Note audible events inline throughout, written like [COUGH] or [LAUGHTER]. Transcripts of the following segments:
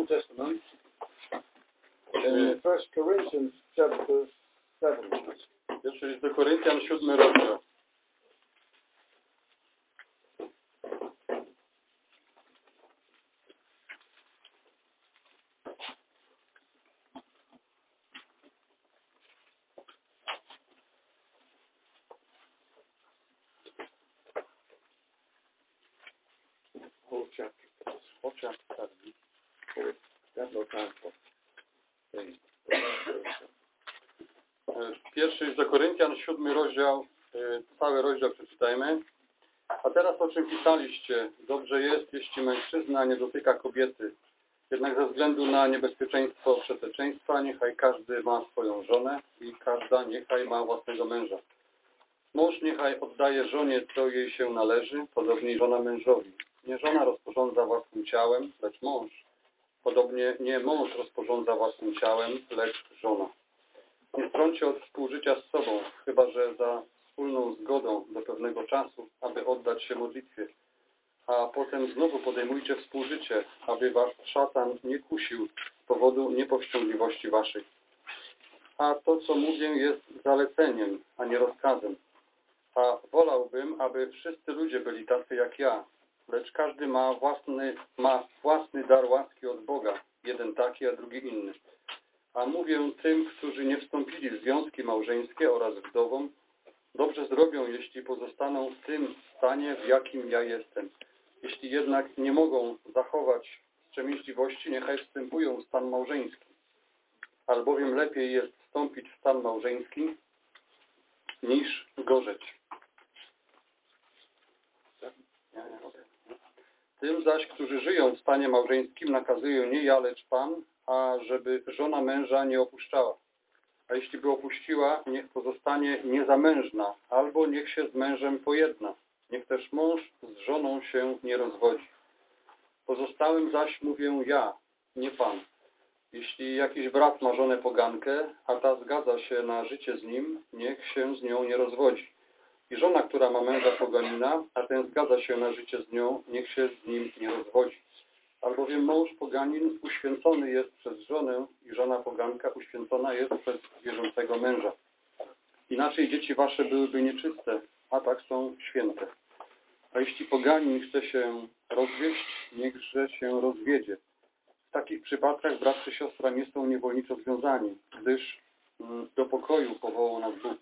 New Testament, First Corinthians chapter 7. Pierwszy list do Koryntian, siódmy rozdział. Siódmy rozdział, e, cały rozdział przeczytajmy. A teraz o czym pisaliście? Dobrze jest, jeśli mężczyzna nie dotyka kobiety. Jednak ze względu na niebezpieczeństwo przeteczeństwa, niechaj każdy ma swoją żonę i każda niechaj ma własnego męża. Mąż niechaj oddaje żonie, co jej się należy, podobnie żona mężowi. Nie żona rozporządza własnym ciałem, lecz mąż. Podobnie nie mąż rozporządza własnym ciałem, lecz żona. Nie strącie od współżycia z sobą, chyba że za wspólną zgodą do pewnego czasu, aby oddać się modlitwie. A potem znowu podejmujcie współżycie, aby was szatan nie kusił z powodu niepowściągliwości waszych. A to, co mówię, jest zaleceniem, a nie rozkazem. A wolałbym, aby wszyscy ludzie byli tacy jak ja, lecz każdy ma własny, ma własny dar łaski od Boga, jeden taki, a drugi inny. A mówię tym, którzy nie wstąpili w związki małżeńskie oraz wdowom, dobrze zrobią, jeśli pozostaną w tym stanie, w jakim ja jestem. Jeśli jednak nie mogą zachować wstrzemięźliwości, niechaj wstępują w stan małżeński. Albowiem lepiej jest wstąpić w stan małżeński, niż gorzeć. Tym zaś, którzy żyją w stanie małżeńskim, nakazuję nie ja, lecz Pan, a żeby żona męża nie opuszczała. A jeśli by opuściła, niech pozostanie niezamężna, albo niech się z mężem pojedna. Niech też mąż z żoną się nie rozwodzi. Pozostałym zaś mówię ja, nie Pan. Jeśli jakiś brat ma żonę pogankę, a ta zgadza się na życie z nim, niech się z nią nie rozwodzi. I żona, która ma męża poganina, a ten zgadza się na życie z nią, niech się z nim nie rozwodzi. Albowiem mąż poganin uświęcony jest przez żonę i żona poganka uświęcona jest przez wierzącego męża. Inaczej dzieci wasze byłyby nieczyste, a tak są święte. A jeśli poganin chce się rozwieść, niechże się rozwiedzie. W takich przypadkach brat czy siostra nie są niewolniczo związani, gdyż mm, do pokoju powołał nas Bóg.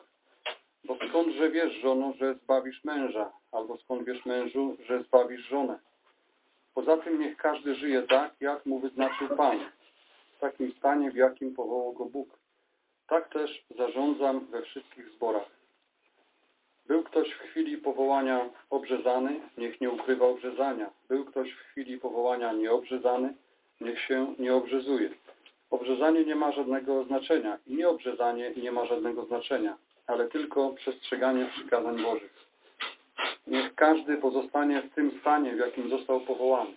Bo skądże wiesz, żono, że zbawisz męża, albo skąd wiesz mężu, że zbawisz żonę? Poza tym niech każdy żyje tak, jak mu wyznaczył Pan, w takim stanie, w jakim powołał go Bóg. Tak też zarządzam we wszystkich zborach. Był ktoś w chwili powołania obrzezany, niech nie ukrywa obrzezania. Był ktoś w chwili powołania nieobrzezany, niech się nie obrzezuje. Obrzezanie nie ma żadnego znaczenia i nieobrzezanie nie ma żadnego znaczenia, ale tylko przestrzeganie przykazań Bożych. Niech każdy pozostanie w tym stanie, w jakim został powołany.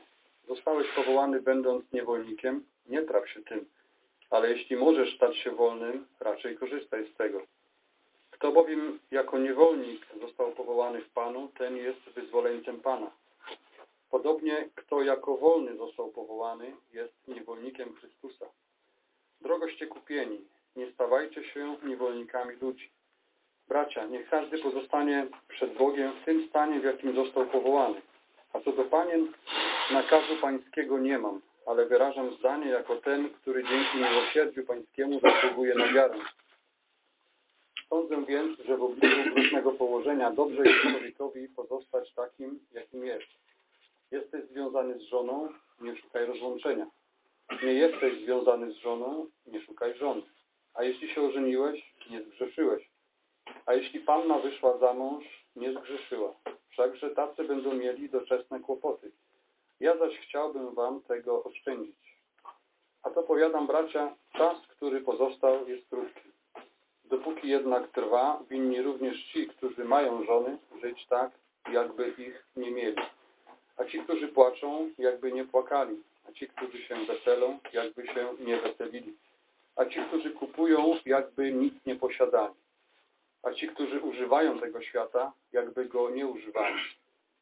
Zostałeś powołany będąc niewolnikiem, nie traf się tym, ale jeśli możesz stać się wolnym, raczej korzystaj z tego. Kto bowiem jako niewolnik został powołany w Panu, ten jest wyzwoleńcem Pana. Podobnie kto jako wolny został powołany, jest niewolnikiem Chrystusa. Drogoście kupieni, nie stawajcie się niewolnikami ludzi. Bracia, niech każdy pozostanie przed Bogiem w tym stanie, w jakim został powołany. A co do panien, nakazu pańskiego nie mam, ale wyrażam zdanie jako ten, który dzięki miłosierdziu pańskiemu zasługuje na wiarę. Sądzę więc, że w obliczu różnego położenia dobrze jest człowiekowi pozostać takim, jakim jest. Jesteś związany z żoną, nie szukaj rozłączenia. Nie jesteś związany z żoną, nie szukaj żony. A jeśli się ożeniłeś, nie zgrzeszyłeś. A jeśli panna wyszła za mąż, nie zgrzeszyła. Wszakże tacy będą mieli doczesne kłopoty. Ja zaś chciałbym wam tego oszczędzić. A to powiadam, bracia, czas, który pozostał, jest krótki. Dopóki jednak trwa, winni również ci, którzy mają żony, żyć tak, jakby ich nie mieli. A ci, którzy płaczą, jakby nie płakali. A ci, którzy się weselą, jakby się nie weselili. A ci, którzy kupują, jakby nic nie posiadali a ci, którzy używają tego świata, jakby go nie używali.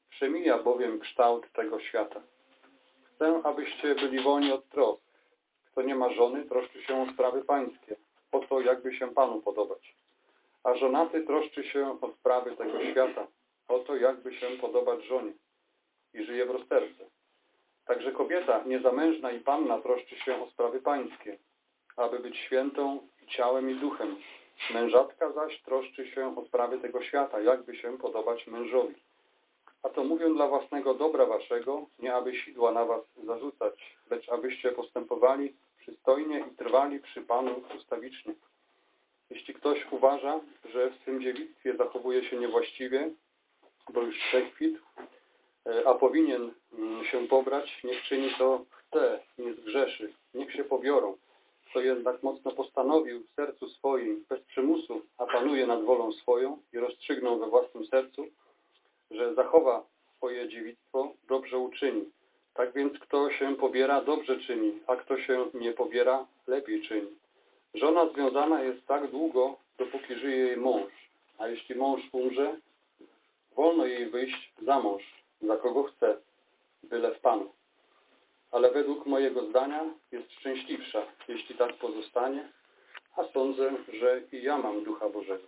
Przemija bowiem kształt tego świata. Chcę, abyście byli wolni od trosk, kto nie ma żony, troszczy się o sprawy pańskie, o to, jakby się Panu podobać. A żonaty troszczy się o sprawy tego świata, o to, jakby się podobać żonie i żyje w rozterce. Także kobieta niezamężna i panna troszczy się o sprawy pańskie, aby być świętą ciałem i duchem. Mężatka zaś troszczy się o sprawy tego świata, jakby się podobać mężowi. A to mówię dla własnego dobra waszego, nie aby sidła na was zarzucać, lecz abyście postępowali przystojnie i trwali przy Panu ustawicznie. Jeśli ktoś uważa, że w swym dziewictwie zachowuje się niewłaściwie, bo już przekwitł, e, a powinien mm, się pobrać, niech czyni to chce, nie zgrzeszy, niech się pobiorą. Kto jednak mocno postanowił w sercu swoim, bez przymusu, a panuje nad wolą swoją i rozstrzygnął we własnym sercu, że zachowa swoje dziewictwo, dobrze uczyni. Tak więc kto się pobiera, dobrze czyni, a kto się nie pobiera, lepiej czyni. Żona związana jest tak długo, dopóki żyje jej mąż, a jeśli mąż umrze, wolno jej wyjść za mąż, za kogo chce, byle w Panu. Ale według mojego zdania jest szczęśliwsza, jeśli tak pozostanie, a sądzę, że i ja mam Ducha Bożego.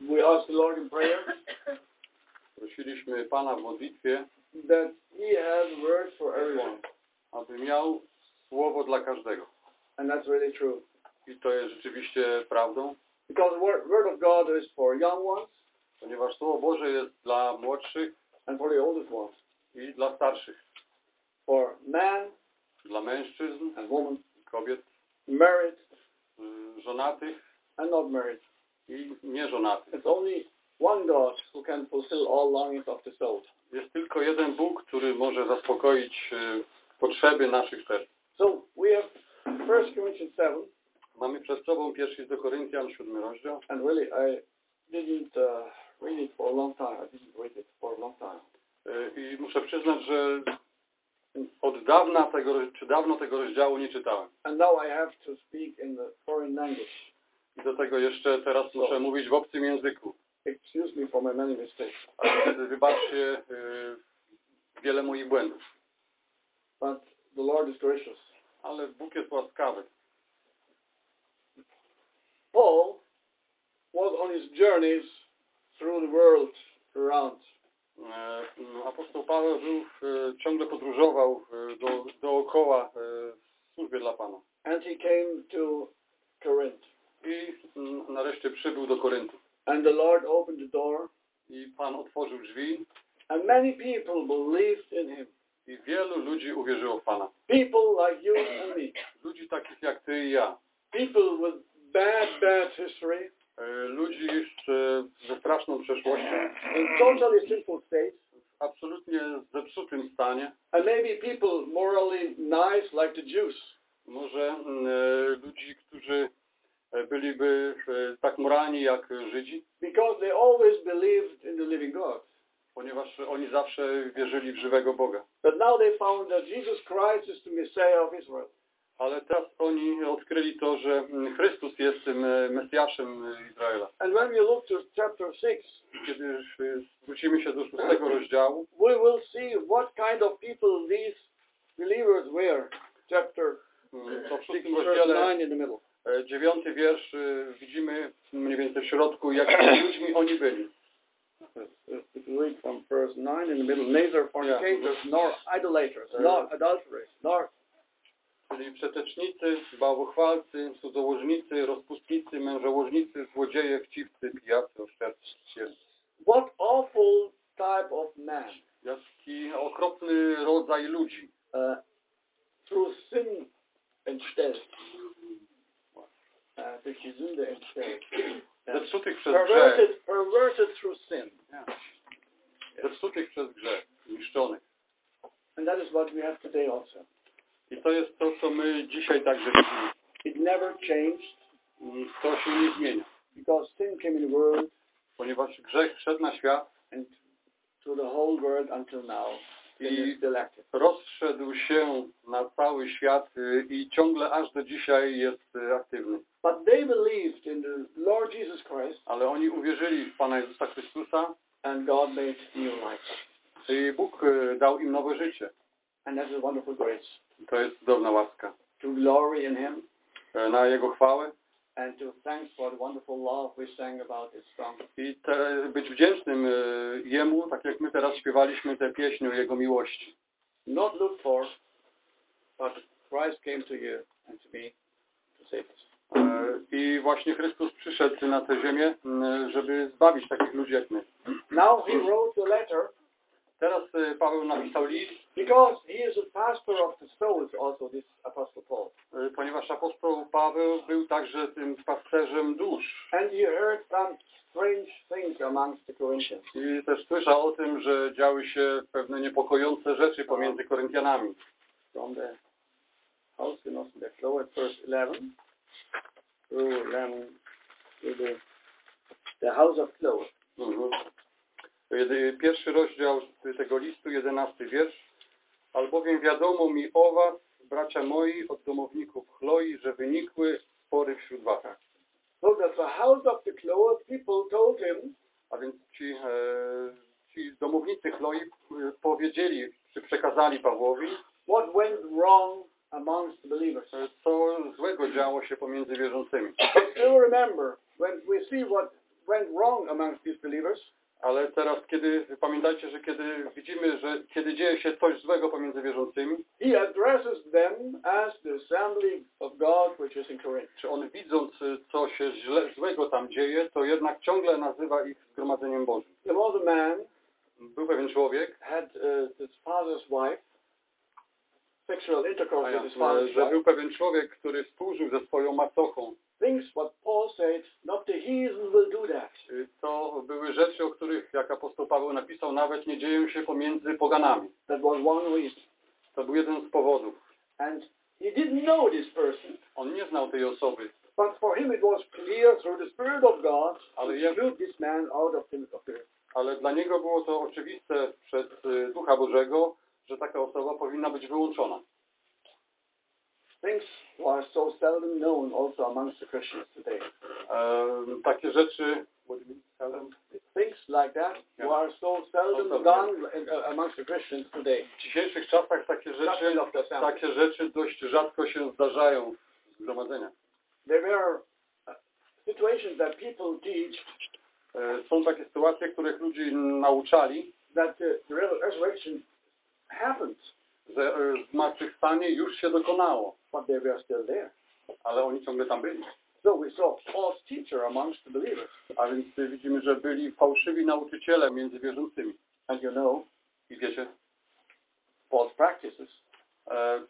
We the Lord in prayer Prosiliśmy Pana w modlitwie, that He has words for everyone. aby miał słowo dla każdego. And that's really true. I to jest rzeczywiście prawdą, Because word, word of God is for young ones ponieważ Słowo Boże jest dla młodszych and for the oldest ones. i dla starszych, For man dla mężczyzn, and woman, kobiet, married żonatych and not married. i nieżonatych. It's only one God who can fulfill all longings of the soul. Jest tylko jeden Bóg, który może zaspokoić potrzeby naszych serc. So we have 1 Corinthians 7, Mamy przed sobą pierwszy do Koryntian, siódmy rozdział. and really I didn't uh, read it for a long time. I didn't long time. Y, I muszę przyznać, że od dawna tego, czy dawno tego rozdziału nie czytałem. And now I have to speak in the foreign language. I do tego jeszcze teraz muszę mówić w obcym języku. Excuse me for my many mistakes. Ale wtedy wybaczcie y, wiele moich błędów. But the Lord is gracious. Ale Bóg jest łaskawy. Paul was on his journeys through the world around. E, no, Apostoł Paweł był, e, ciągle podróżował e, do, dookoła w służbie dla Pana. And he came to Corinth. I mm, nareszcie przybył do Koryntu. And the Lord opened the door. I Pan otworzył drzwi And many people believed in him. i wielu ludzi uwierzyło w Pana. People like you and me. Ludzi takich jak Ty i ja. People with bad, bad history. E, Ludzi z, e, ze straszną przeszłością, In totally sinful state. w absolutnie zepsutym stanie. And maybe people morally nice like the Jews. Może mm, e, ludzi, którzy byliby tak moralni jak Żydzi, Because they always believed in the living God. ponieważ oni zawsze wierzyli w żywego Boga. But now they found that Jesus Christ is the Messiah of Israel. Ale teraz oni odkryli to, że mm, Chrystus jest tym e, Mesjaszem e, Izraela. And when we look to chapter 6, Kiedy e, zwrócimy się do szóstego [CLEARS THROAT] rozdziału, we will see what kind of people these believers were. Chapter mm, to w 6, szóstym verse rozdziale 9 in the middle. dziewiąty wiersz widzimy mniej więcej w środku, jakimi [CLEARS THROAT] ludźmi oni byli. If you read from verse 9 in the middle, neither fornicators, nor idolaters, nor adulterers, nor Czyli przetecznicy, bałwochwalcy, cudzołożnicy, rozpustnicy, mężołożnicy, złodzieje, chciwcy, pijacy, oszczercy. what awful type of man Jaki okropny rodzaj ludzi. uh, through sin entstellt. Uh, durch die Sünde entstellt. Yeah. Zepsutych przez grzech. Perverted, perverted through sin. Zepsutych przez grzech. Niszczonych. And that is what we have today also. I to jest to, co my dzisiaj także widzimy. It never changed To się nie zmienia. because sin came in the world Ponieważ grzech wszedł na świat and to the whole world until now. I rozszedł się na cały świat y, i ciągle aż do dzisiaj jest y, aktywny. But they believed in the Lord Jesus Christ Ale oni uwierzyli w Pana Jezusa Chrystusa and God made new life. I Bóg e, dał im nowe życie. And that is wonderful grace. To jest cudowna łaska. To glory in Him E, Na Jego chwałę and to thanks for the wonderful love we sang about this song. i te, być wdzięcznym e, Jemu, tak jak my teraz śpiewaliśmy tę pieśń o Jego miłości. Not look for, but Christ came to you and to me to save us. E, I właśnie Chrystus przyszedł na tę ziemię, żeby zbawić takich ludzi jak my. Now he wrote a letter Teraz Paweł napisał list, because he is a pastor of the souls, also this Apostle Paul. e, ponieważ apostoł Paweł był także tym pasterzem dusz. And he heard some strange things amongst the Corinthians. I też słyszał o tym, że działy się pewne niepokojące rzeczy pomiędzy Koryntianami. From the Hausgenossen der Chloe, verse 11, through 11 to the, the house of Chloe. Mhm. Pierwszy rozdział tego listu, jedenasty wiersz. Albowiem wiadomo mi o was, bracia moi, od domowników Chloi, że wynikły spory wśród was. So that the house of the Chloe people told him, A więc ci, e, ci domownicy Chloi e, powiedzieli, czy przekazali Pawłowi, what went wrong amongst believers. e, co złego działo się pomiędzy wierzącymi. But still remember, when we see what went wrong amongst these believers, Ale teraz, kiedy pamiętajcie, że kiedy widzimy, że kiedy dzieje się coś złego pomiędzy wierzącymi, he addresses them as the assembly of God which is in Corinth. czy on widząc, e, co się źle, złego tam dzieje, to jednak ciągle nazywa ich zgromadzeniem Bożym. There was a man Był pewien człowiek, had uh, his father's wife, sexual intercourse with his father's że wife. był pewien człowiek, który współżył ze swoją macochą. Things what Paul said, not the heathen will do that. Y, To były rzeczy, o których, jak apostoł Paweł napisał, nawet nie dzieją się pomiędzy poganami. That was one reason. To był jeden z powodów. And he didn't know this person, On nie znał tej osoby, but for him it was clear through the Spirit of God Ale exclude this man out of the ale dla niego było to oczywiste przez y, Ducha Bożego, że taka osoba powinna być wyłączona. Things are so seldom known also amongst the Christians today. E, takie rzeczy? Things like that Yeah. are so seldom Also, done in, uh, amongst the Christians today. w dzisiejszych czasach takie rzeczy, takie rzeczy dość rzadko się zdarzają w zgromadzeniach. There were uh, situations that people teach E, Są takie sytuacje, których ludzi nauczali, that the, the resurrection happened, że e, zmartwychwstanie już się dokonało, but they were still there. ale oni ciągle tam byli. So we saw false teacher amongst the believers. A więc widzimy, że byli fałszywi nauczyciele między wierzącymi. And you know, I wiecie, false practices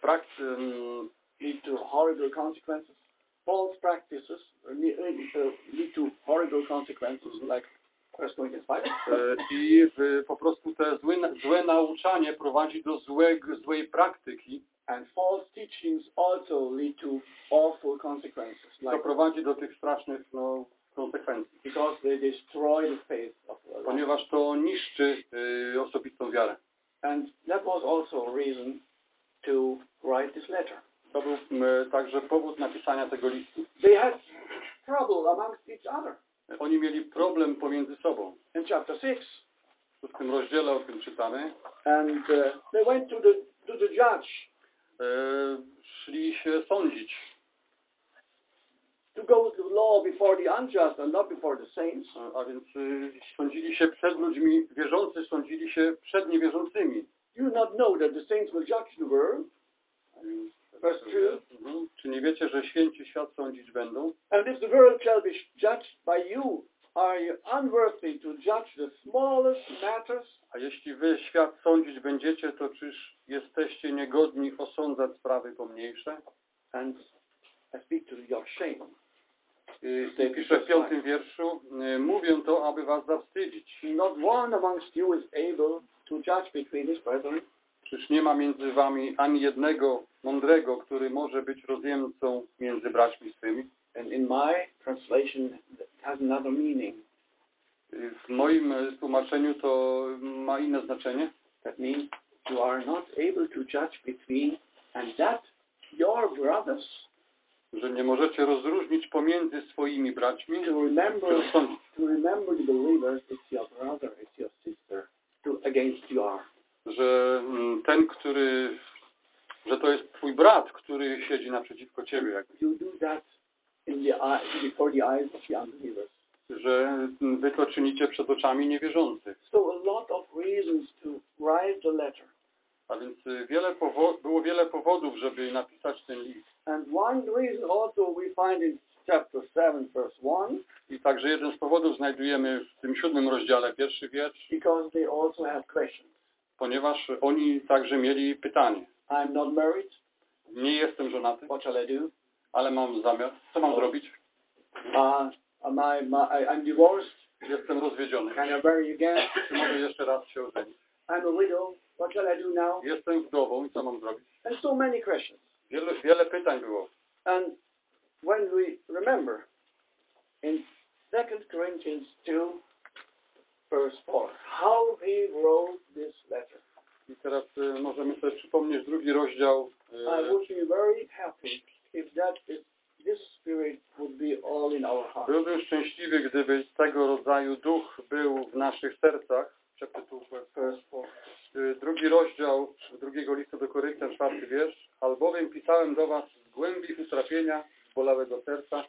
prakt, ym, lead to horrible consequences. False practices uh, lead, uh, lead to horrible consequences, like 1 Corinthians 5. i po prostu te złe, złe nauczanie prowadzi do złego, złej praktyki, And false teachings also lead to awful consequences, to like prowadzi do tych strasznych no, konsekwencji, because they destroy the faith of the ponieważ to niszczy y, osobistą wiarę. And that was also a reason to write this letter. To był m, także powód napisania tego listu. They had trouble amongst each other. Oni mieli problem pomiędzy sobą. In chapter 6, W tym rozdziale o tym czytamy. and uh, they went to the to the judge szli się sądzić. to go to law before the unjust and not before the saints. A- A więc y, sądzili się przed ludźmi, wierzący sądzili się przed niewierzącymi. You not know that the saints will judge the world, Verse two. Mhm. Czy nie wiecie, że święci świat sądzić będą? and if the world shall be judged by you, are you unworthy to judge the smallest matters? A jeśli wy świat sądzić będziecie, to czyż jesteście niegodni osądzać sprawy pomniejsze? And I speak to your shame. Y, I pisze w piątym wierszu, y, mówię to, aby was zawstydzić. Not one amongst you is able to judge between his brethren. Czyż nie ma między wami ani jednego mądrego, który może być rozjemcą między braćmi swymi? And in my translation, it has another meaning. W moim y, tłumaczeniu to ma inne znaczenie. That means you are not able to judge between, and that your brothers, że nie możecie rozróżnić pomiędzy swoimi braćmi, to remember, to remember the believers, it's your brother, it's your sister. to, against you are. że mm, ten, który, że to jest twój brat, który siedzi naprzeciwko ciebie. You do that in the eye, before the eyes of the unbelievers. że mm, wy to czynicie przed oczami niewierzących. So a lot of reasons to write the letter. A więc y, wiele było wiele powodów, żeby napisać ten list. And one reason also we find in chapter 7, verse 1, I także jeden z powodów znajdujemy w tym siódmym rozdziale, pierwszy wiersz, because they also questions. ponieważ oni także mieli pytanie. I'm not married. Nie jestem żonaty, What shall I do? Ale mam zamiar. Co mam zrobić? Uh, my, I, I'm divorced. Jestem rozwiedziony. Can I marry again? Czy mogę jeszcze raz się ożenić? I'm a widow. What shall I do now? Jestem wdową i co mam zrobić? And so many questions. Wiele, wiele pytań było. And when we remember in 2 Corinthians 2, verse 4, how he wrote this letter, I teraz y, możemy sobie przypomnieć drugi rozdział. y, I would be very happy if that is, this spirit would be all in our. Byłbym szczęśliwy, gdyby tego rodzaju duch był w naszych sercach. 4. y, drugi rozdział drugiego listu do Koryntian, czwarty wiersz. Albowiem pisałem do was z głębi utrapienia, bolałego serca,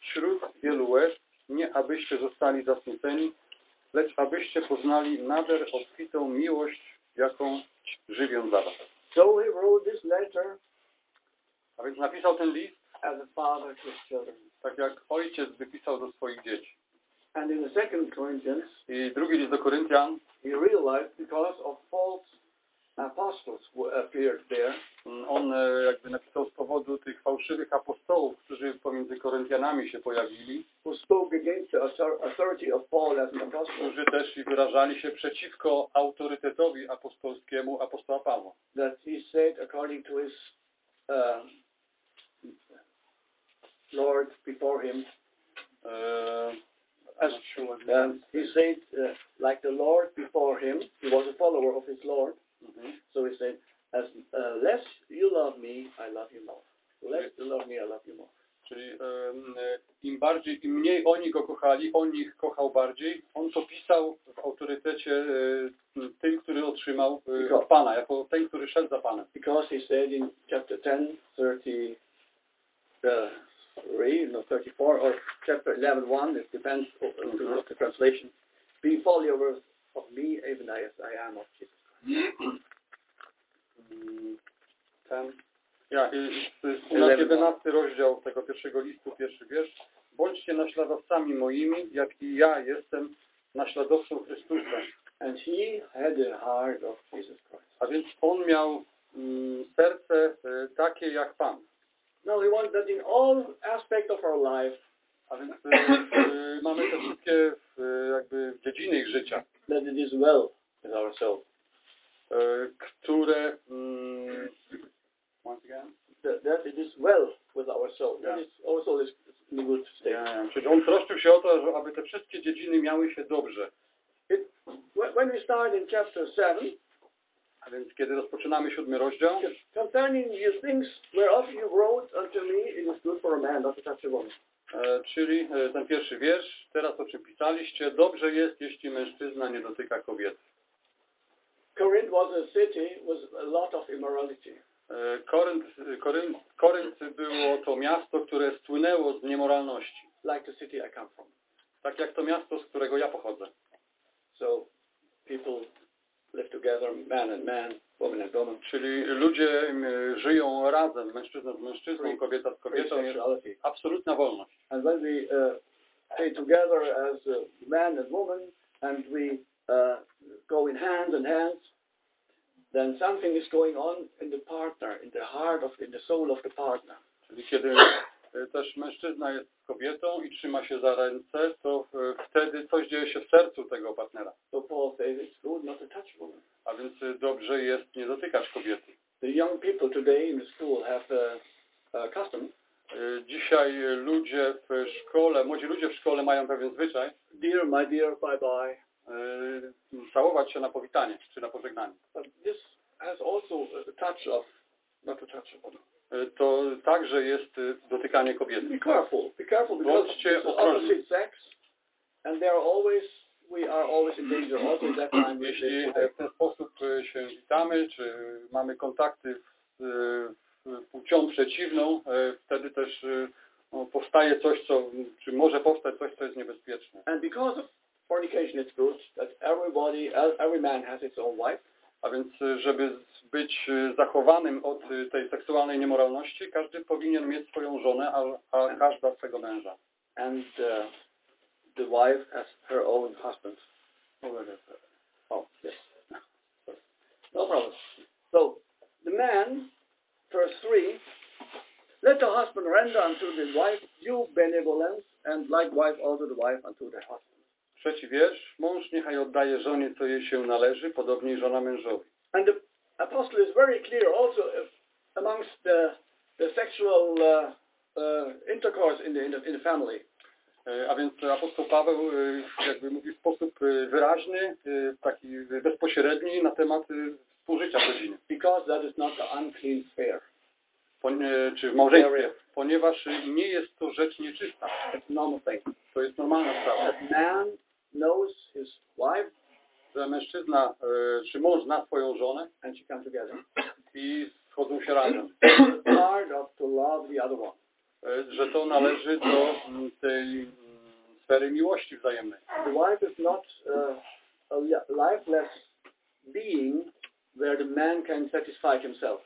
wśród wielu łez, nie abyście zostali zasmuceni, lecz abyście poznali nader obfitą miłość, jaką żywię dla was. So he wrote this letter A więc napisał ten list, as a father to his children. tak jak ojciec by pisał do swoich dzieci. And in the second Corinthians, I drugi list do Koryntian, he realized because of false apostles who appeared there, on e, jakby napisał z powodu tych fałszywych apostołów, którzy pomiędzy Koryntianami się pojawili, who spoke against the author- authority of Paul as an apostle, którzy też i wyrażali się przeciwko autorytetowi apostolskiemu apostoła Pawła. that he said according to his um, Lord before him, E, as um, he said uh, like the Lord before him, he was a follower of his Lord, mhm. so he said, as uh, less you love me, I love you more. Less you love me, I love you more. Czyli e, im bardziej, im mniej oni go kochali, on ich kochał bardziej. On to pisał w autorytecie tym, który otrzymał od Pana, jako ten, który szedł za Panem. Because he said in chapter 10, 33, no, 34, or chapter 11, 1, it depends on on the translation. Be followers of me, even as I am of Jesus Christ. Mm, Ten. Ja, i, i, u nas 11 rozdział tego pierwszego listu, pierwszy wiersz. Bądźcie naśladowcami moimi, jak i ja jestem naśladowcą Chrystusa. And he had the heart of Jesus Christ. A więc on miał mm, serce e, takie jak Pan. Now we want that in all aspects of our life, A więc [COUGHS] e, mamy te wszystkie e, jakby dziedziny ich życia, that it is well with ourselves. e, które mm, once again, That, that it is well with our soul. That Yeah. is our soul is in a good state. e, czyli on troszczył się o to, aby te wszystkie dziedziny miały się dobrze. It, when we start in chapter 7, A więc kiedy rozpoczynamy siódmy rozdział, concerning the things whereof you wrote unto me, it is good for a man not to touch a woman. e, czyli e, ten pierwszy wiersz, teraz o czym pisaliście, dobrze jest, jeśli mężczyzna nie dotyka kobiety. Corinth was a city with a lot of immorality. E, Korynt, Korynt, Korynt było to miasto, które spłynęło z niemoralności. like the city I come from. Tak jak to miasto, z którego ja pochodzę. So people live together, man and man, woman and woman, Czyli ludzie żyją razem, mężczyzna z mężczyzną, kobieta z kobietą. Jest absolutna wolność. And when we uh, stay together as uh, man and woman, and we uh, go in hand in hand, then something is going on in the partner, in the heart of, in the soul of the partner. Czyli kiedy też mężczyzna jest z kobietą i trzyma się za ręce, to e, wtedy coś dzieje się w sercu tego partnera. So Paul says it's good not to touch woman. A więc e, dobrze jest nie dotykać kobiety. The young people today in the school have a, a custom. E, Dzisiaj e, ludzie w szkole, młodzi ludzie w szkole mają pewien zwyczaj, Dear, my dear, bye bye. e, całować się na powitanie czy na pożegnanie. But this has also a touch of not to touch. E, To także jest e, dotykanie kobiety. Be careful. Be careful because Bądźcie ostrożni. opposite sex, and they are always we are always in danger. Also, at that time, we Jeśli w ten sposób e, się witamy, czy mamy kontakty z e, płcią przeciwną, wtedy też no, powstaje coś, co, czy może powstać coś, co jest niebezpieczne. and because of fornication, it's good that everybody, every man has his own wife, A więc, żeby być zachowanym od tej seksualnej niemoralności, każdy powinien mieć swoją żonę, a, a każda swego męża. and uh, the wife has her own husband. Oh, yes. [LAUGHS] No problem. So, the man, verse 3, let the husband render unto the wife due benevolence, and likewise also the wife unto the husband. Trzeci wiersz. Mąż niechaj oddaje żonie, co jej się należy, podobnie żona mężowi. And the apostle is very clear also amongst the, the sexual uh, uh, intercourse in the, in the, family. E, A więc apostoł Paweł e, jakby mówi w sposób e, wyraźny, taki bezpośredni na temat współżycia w rodzinie, Because that is not the unclean sphere. Czy w małżeństwie, ponieważ nie jest to rzecz nieczysta. It's normal thing. To jest normalna sprawa, That man knows his wife że mężczyzna e, czy mąż zna swoją żonę and she come together. i schodzą się razem, Hard of to love the other one. E, że to należy do mm, tej mm, sfery miłości wzajemnej. The wife is not uh, a li- lifeless being where the man can satisfy himself.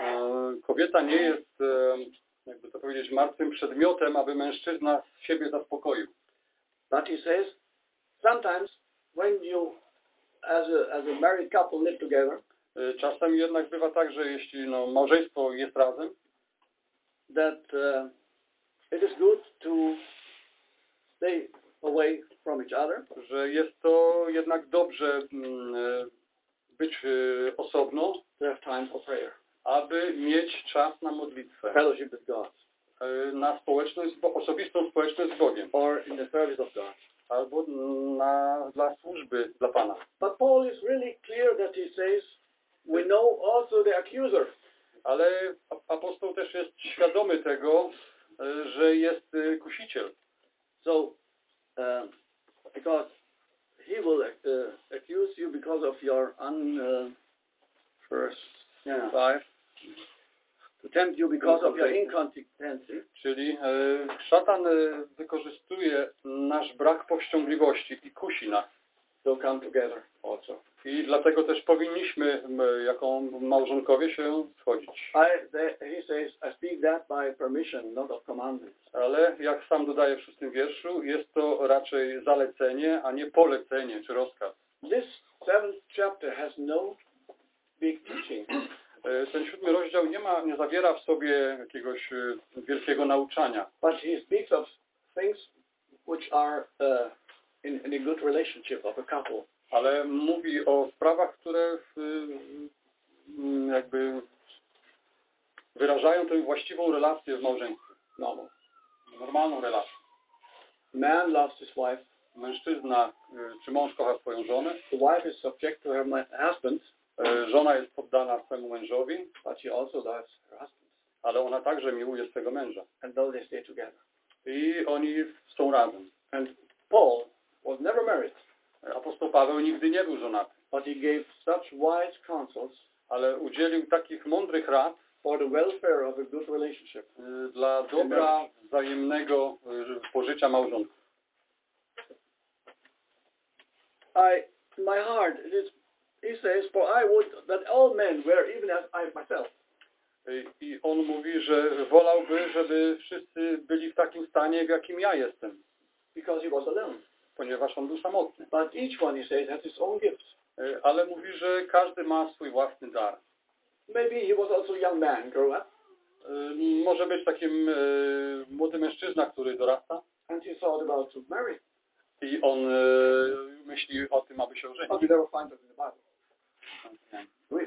E, Kobieta nie jest, e, jakby to powiedzieć, martwym przedmiotem, aby mężczyzna siebie zaspokoił. But he says, sometimes when you, as a, as a married couple, live together, Czasem jednak bywa tak, że jeśli no, małżeństwo jest razem, that uh, it is good to stay away from each other. że jest to jednak dobrze mm, być osobno, to have time for prayer, aby mieć czas na modlitwę, fellowship with God, na społeczność, osobistą społeczność z Bogiem, or in the service of God. albo na, dla służby dla Pana. But Paul is really clear that he says, we know also the accuser. Ale apostoł też jest świadomy tego, e, że jest e, kusiciel. So, um, because he will uh, accuse you because of your un, uh, first Yeah. five, to tempt you because of your inconsistency, Czyli e, szatan e, wykorzystuje nasz brak powściągliwości i kusi nas. so come together also. I dlatego też powinniśmy, m, jako małżonkowie, się schodzić. I, the, he says, I speak that by permission, not of commandment. Ale jak sam dodaje w szóstym wierszu, jest to raczej zalecenie, a nie polecenie czy rozkaz. This seventh chapter has no big teaching. E, Ten siódmy rozdział nie ma, nie zawiera w sobie jakiegoś e, wielkiego nauczania, But he speaks of things which are uh, in, in a good relationship of a couple. ale mówi o sprawach, które w, m, jakby wyrażają tę właściwą relację w małżeństwie. Normal. Normalną relację. Man loves his wife. Mężczyzna e, czy mąż kocha swoją żonę, The wife is subject to her husband, e, żona jest poddana swemu mężowi, but she also loves her husband. ale ona także miłuje swego męża. And though they stay together. I oni są razem. And Paul was never married, Apostoł Paweł nigdy nie był żonaty, but he gave such wise counsels ale udzielił takich mądrych rad for the welfare of a good relationship. y, dla dobra wzajemnego y, pożycia małżonków. I, my heart, it is, he says, for I would that all men were even as I myself. Y, I on mówi, że wolałby, żeby wszyscy byli w takim stanie, w jakim ja jestem, because he was alone. ponieważ on był samotny. But each one, he says, has his own gifts. Y, Ale mówi, że każdy ma swój własny dar. Maybe he was also a young man, grow up, Y, Może być takim młody mężczyzna, który dorasta and he thought about to marry. i on myśli o tym, aby się But ożenić. we never find that in the Bible.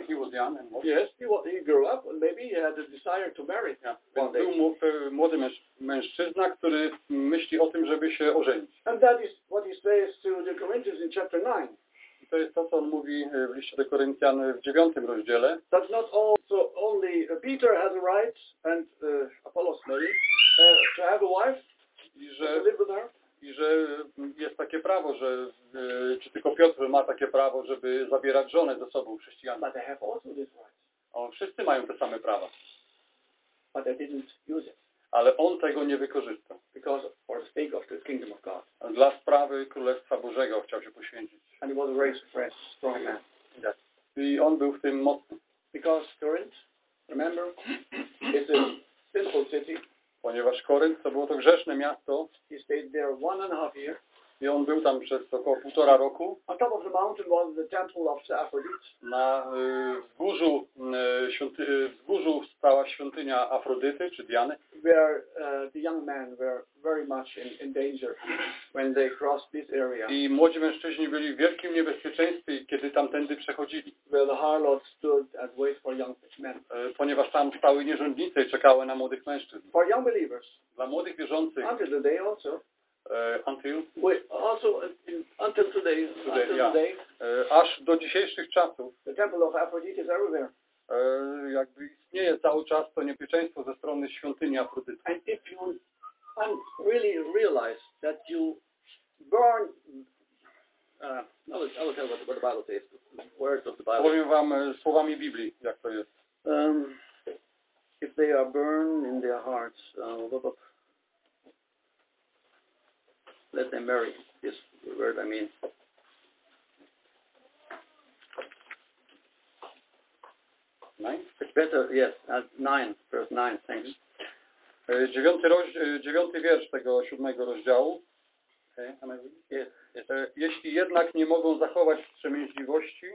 He was young and Yes, he, was, he grew up, and maybe he had a desire to marry Ja, one więc był day. mu- młody mężczyzna, który myśli o tym, żeby się ożenić. And that is what he says to the Corinthians in chapter 9. I to jest to, co on mówi w liście do Koryntian w dziewiątym rozdziale, That not all, so only uh, Peter has a right, and uh, Apollos maybe, uh, to have a wife, i to live with her. I że jest takie prawo, że e, czy tylko Piotr ma takie prawo, żeby zabierać żonę ze sobą chrześcijan. O, wszyscy mają te same prawa, But they didn't use it ale on tego nie wykorzysta. because for the sake of the kingdom of God. Dla sprawy Królestwa Bożego chciał się poświęcić. And he was a very strong, strong man. I on był w tym mocny, Because Corinth, remember, is a sinful city. Ponieważ Korynt to było to grzeszne miasto He stayed there one and a half year. I on był tam przez około półtora roku. On top of the mountain was the temple of Aphrodite. Na y, wzgórzu, y, świąty, y, wzgórzu stała świątynia Afrodyty czy Diany. where uh, the young men were very much in, in danger when they crossed this area, I młodzi mężczyźni byli w wielkim niebezpieczeństwie, kiedy tamtędy przechodzili, where the harlots stood and wait for young men. y, ponieważ tam stały nierządnice i czekały na młodych mężczyzn. For young believers, Dla młodych wierzących, until today also, y, until, we also in, until today, Today, until yeah. today, y, aż do dzisiejszych czasów, the temple of Aphrodite is everywhere. y, jakby istnieje cały czas to niebezpieczeństwo ze strony świątyni Afrodyty. And if you un- really realize that you burn, uh, I will, I will tell what, what the Bible says, words of the Bible. Powiem wam y, słowami Biblii, jak to jest. Um, if they are burned in their hearts, uh, blah, blah. Let them marry. This word I mean. Nine? It's better, yes, uh, nine, verse nine, thanks. Y, Dziewiąty, roz, y, dziewiąty wiersz tego siódmego rozdziału. E, Jeśli jednak nie mogą zachować wstrzemięźliwości,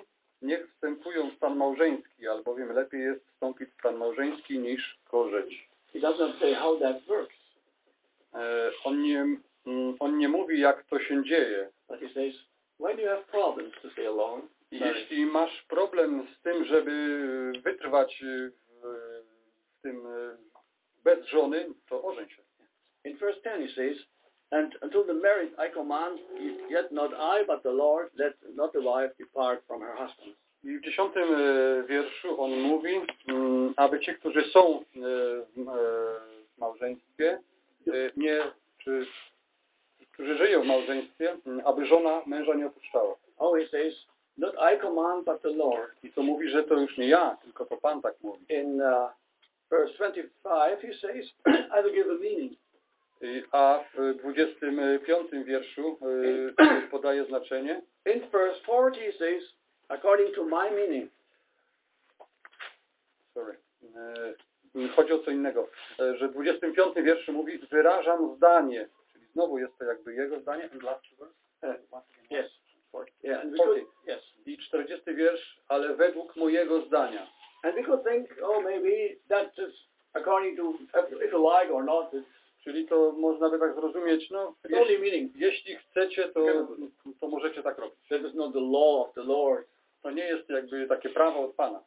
niech wstępują w stan małżeński, albowiem lepiej jest wstąpić w stan małżeński niż korzeć. he does not say how that works, E, On nie, on nie mówi, jak to się dzieje. Jeśli masz problem z tym, żeby wytrwać e, w, tym e, bez żony, to ożeń się. In verse 10 he says, And until the married I command, yet not I, but the Lord, let not the wife depart from her husband. I w dziesiątym e, wierszu on mówi, mm, aby ci, którzy są w małżeństwie, nie, czy, którzy żyją w małżeństwie, mm, aby żona męża nie opuszczała. Oh, he says, not I command, but the Lord. I to mówi, że to już nie ja, tylko to Pan tak mówi. In uh, verse 25, he says, [CLEARS THROAT] I will give a meaning. A w 25 wierszu e, [CLEARS THROAT] podaje znaczenie. In verse 40, he says, according to my meaning. Sorry. E, Chodzi o co innego. E, Że w 25 wierszu mówi, wyrażam zdanie. Znowu jest to jakby jego zdanie. And last verse? Uh, yes. Yeah. I 40 wiersz, ale według mojego zdania. And we could think, oh, maybe that is according to, if you like or not, Czyli to można by tak zrozumieć, no jeśli, jeśli chcecie, to, to możecie tak robić. That is not the law of the Lord. To nie jest jakby takie prawo od Pana.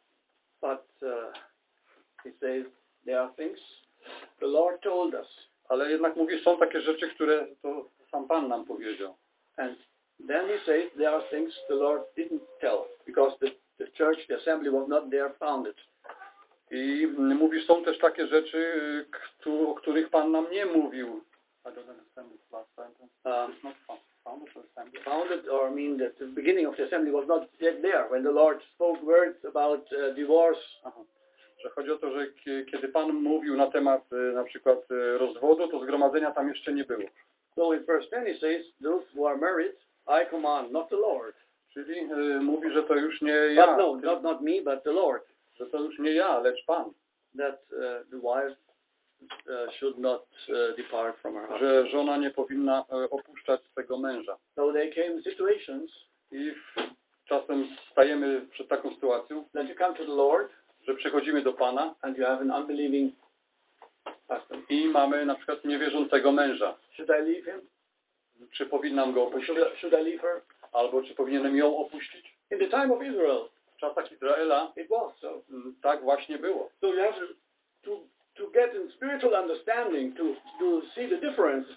But uh, he says there are things the Lord told us. Ale jednak mówi, są takie rzeczy, które to sam Pan nam powiedział. And then he says there are things the Lord didn't tell because the, the church, the assembly was not there founded. I mm, mówi, są też takie rzeczy, o których Pan nam nie mówił. I don't understand this last sentence. Uh, It's not found- founded or assembly. founded or I mean that the beginning of the assembly was not yet there when the Lord spoke words about uh, divorce. Aha. Że chodzi o to, że kie- kiedy Pan mówił na temat y, na przykład y, rozwodu, to zgromadzenia tam jeszcze nie było. So in verse 10 he says, those who are married, I command, not the Lord. Czyli y, mówi, że to już nie ja, But no, not, not me, but the Lord. że to już nie ja, lecz Pan. That uh, the wife uh, should not uh, depart from her husband. Że żona nie powinna e, opuszczać swego męża. So there came situations I w- czasem stajemy przed taką sytuacją, that you come to the Lord że przychodzimy do Pana and you have an unbelieving husband. i mamy na przykład niewierzącego męża. Should I leave him? Czy powinnam go opuścić? should should I leave her? Albo czy powinienem ją opuścić? In the time of Israel, W czasach Izraela it was so. mm, tak właśnie było. So you have to, to, get in spiritual understanding to, to see the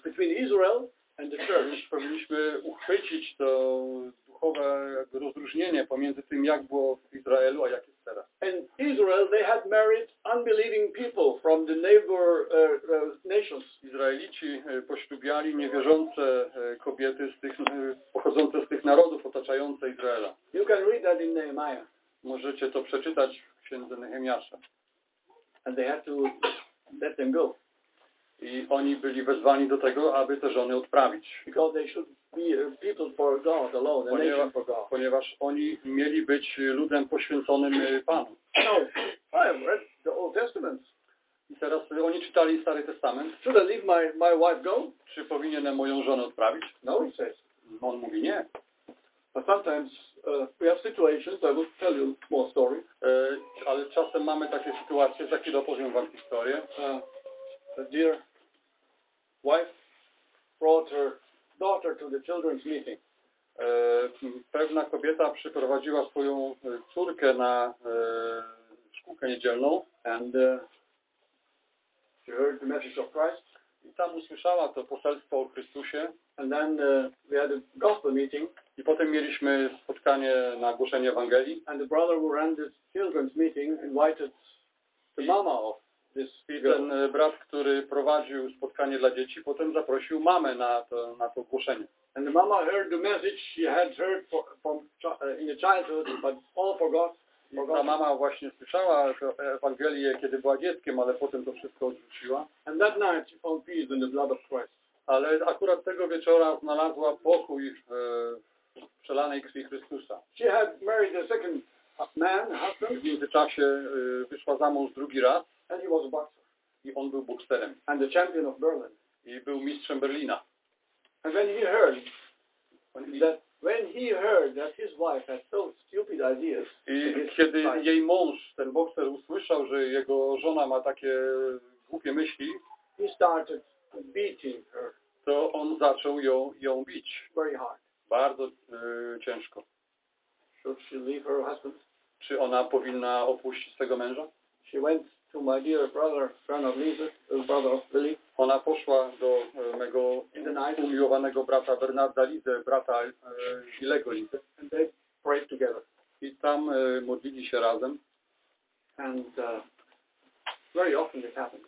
between Israel and the church. Powinniśmy uchwycić to duchowe rozróżnienie pomiędzy tym, jak było w Izraelu, a jak teraz. In Israel, they had married unbelieving people from the neighbor uh, uh, nations. Izraelici e, poślubiali niewierzące e, kobiety z tych, e, pochodzące z tych narodów otaczające Izraela. You can read that in Nehemiah. Możecie to przeczytać w księdze Nehemiasza. And they had to let them go I oni byli wezwani do tego, aby te żony odprawić. because they should be a people for God alone, a nation Ponieważ, for God. ponieważ oni mieli być ludem poświęconym e, Panu. No, I read the Old Testament. I teraz e, oni czytali Stary Testament. Should I leave my, my wife go? Czy powinienem moją żonę odprawić? No, he says. On mówi nie. But sometimes uh, we have situations, I will tell you small story. E, ale czasem mamy takie sytuacje, za chwilę opowiem wam historię. Uh, a dear wife brought her daughter to the children's meeting. E, pewna kobieta przyprowadziła swoją e, córkę na e, szkółkę niedzielną And she heard the message of Christ. i tam usłyszała to poselstwo o Chrystusie And then we had a gospel meeting. i potem mieliśmy spotkanie na głoszenie Ewangelii And the brother who ran this children's meeting invited the mama of. Ten e, brat, który prowadził spotkanie dla dzieci, potem zaprosił mamę na to, na to głoszenie. And the mama heard the message she had heard for, from uh, in the childhood, but all forgot. I ta forgot. mama właśnie słyszała Ewangelię, kiedy była dzieckiem, ale potem to wszystko odrzuciła. And that night she found peace in the blood of Christ. Ale akurat tego wieczora znalazła pokój e, w przelanej krwi Chrystusa. She had married a second man, husband, W międzyczasie e, wyszła za mąż drugi raz and he was a boxer i on był bokserem and the champion of Berlin. i był mistrzem Berlina. And when he heard I, that, when he heard that his wife had so stupid ideas, I kiedy jej mąż, ten bokser, usłyszał, że jego żona ma takie głupie myśli, he started beating her to on zaczął ją, ją bić very hard. bardzo e, ciężko. Should she leave her husband? Czy ona powinna opuścić swego męża? She went to my dear brother, son of Lisa, the brother of Billy, Ona poszła do e, mego umiłowanego brata Bernarda Lidę, brata e, Ilego Lidę. and they prayed together. I tam e, modlili się razem. And uh, very often it happens.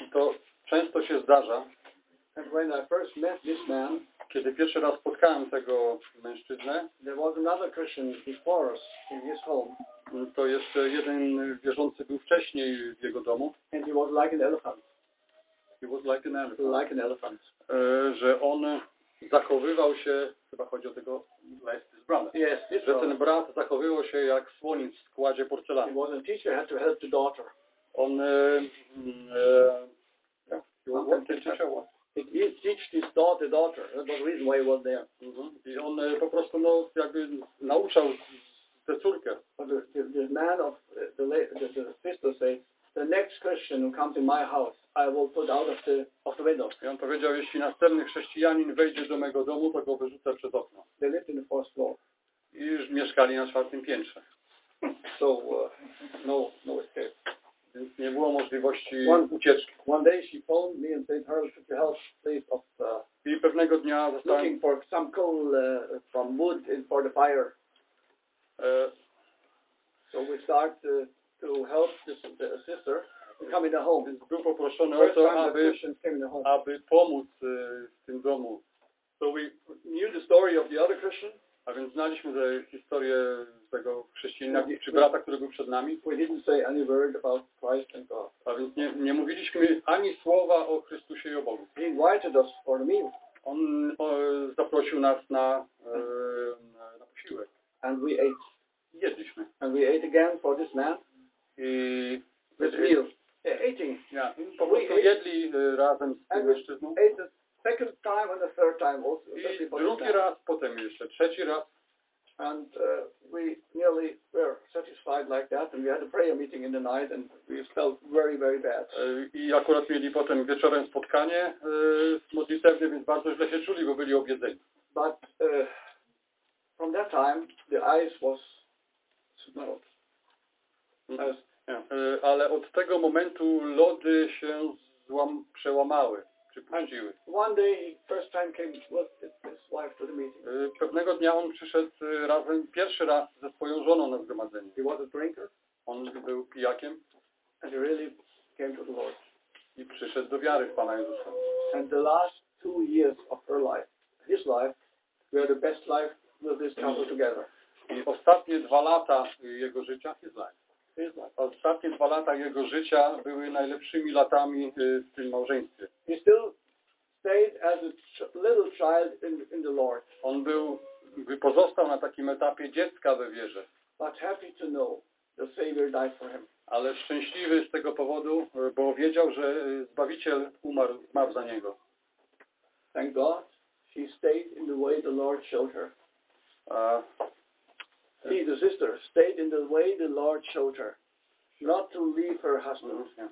I to często się zdarza, man, kiedy pierwszy raz spotkałem tego mężczyznę, there was another Christian before us in his home, to jeszcze jeden wierzący był wcześniej w jego domu. and he was like an elephant, He was like an elephant. like an elephant. E, że on zachowywał się, chyba chodzi o tego his brother, Yes, że ten brat zachowywał się jak słoń w składzie He porcelany. was a teacher, had to help the daughter. On e, mm, e, yeah, he was one teacher? He, he teached his daughter, daughter. That was the reason why he was there. I on e, po prostu no, jakby nauczał tę córkę. But the, the, the man of the, the, the sister said, the next Christian who comes in my house, I will put out of the of the window. I on powiedział, jeśli następny chrześcijanin wejdzie do mego domu, to go wyrzucę przez okno. They lived in the first floor, I już mieszkali na czwartym piętrze. [LAUGHS] so uh, no no escape. Więc nie było możliwości One- ucieczki. One day she phoned me and said, Harold, could you help, please, of uh, I pewnego dnia zostałem looking for some coal uh, from wood for the fire. e, So we start uh, to help this, the sister come in the home. Więc był poproszony o to, aby, aby pomóc e, w tym domu. So we knew the story of the other Christian. A więc znaliśmy tę historię tego chrześcijanina, czy brata, który był przed nami. We didn't say any word about Christ and God. A więc nie, nie mówiliśmy ani słowa o Chrystusie i o Bogu. He invited us for the meal, On o, zaprosił nas na, e, na, na posiłek. and we ate. Jedliśmy. And we ate again for this man, I this meal. Yeah, eating. ja, po prostu jedli e, razem z tym mężczyzną. Ate the second time and the third time also. I drugi raz, potem jeszcze trzeci raz. And uh, we nearly were satisfied like that, and we had a prayer meeting in the night, and we felt very, very bad. I akurat mieli potem wieczorem spotkanie e, modlitewne, więc bardzo źle się czuli, bo byli objedzeni. But uh, from that time, the ice was smelled. Nie, e, Ale od tego momentu lody się złam, przełamały, czy puściły. one day, he first time came with his wife to the meeting. Pewnego dnia on przyszedł e, razem pierwszy raz ze swoją żoną na zgromadzenie. He was a drinker, chrześcijakiem and he really came to the Lord. i przyszedł do wiary w Pana Jezusa. And the last two years of her life, his life, were the best life with this couple together. I ostatnie dwa lata jego życia, His life. Ostatnie dwa lata jego życia były najlepszymi latami y, w tym małżeństwie. In, in On był, by pozostał na takim etapie dziecka we wierze, ale szczęśliwy z tego powodu, y, bo wiedział, że y, Zbawiciel umarł, zmarł za niego. Thank God she stayed in the way the Lord showed her. A She, the sister, stayed in the way the Lord showed her, not to leave her husband. Nie.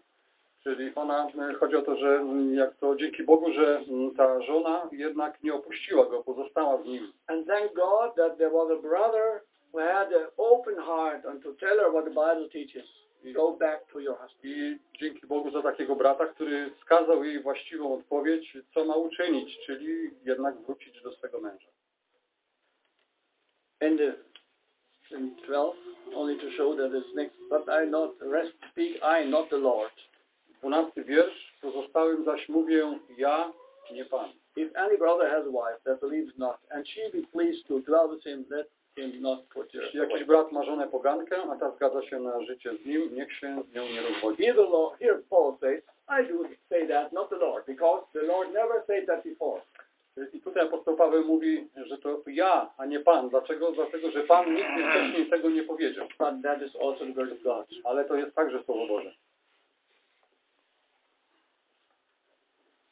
Czyli ona, e, chodzi o to, że mm, jak to dzięki Bogu, że mm, ta żona jednak nie opuściła go, pozostała z nim. And thank God that there was a brother who had an open heart and to tell her what the Bible teaches. Go back to your husband. I dzięki Bogu za takiego brata, który wskazał jej właściwą odpowiedź, co ma uczynić, czyli jednak wrócić do swego męża. And uh, in 12, only to show that it's next, but I not, rest speak I, not the Lord. Dwunasty wiersz, pozostałym zaś mówię ja, nie Pan. If any brother has a wife that believes not, and she be pleased to dwell with him, let him not put her Jeśli jakiś brat ma żonę pogankę, a ta zgadza się na życie z nim, niech się z nią nie rozwodzi. Here, the Lord, here Paul says, I do say that, not the Lord, because the Lord never said that before. I tutaj apostoł Paweł mówi, że to ja, a nie Pan. Dlaczego? Dlatego, że Pan nigdy wcześniej tego nie powiedział. That is also the word of God. Ale to jest także Słowo Boże.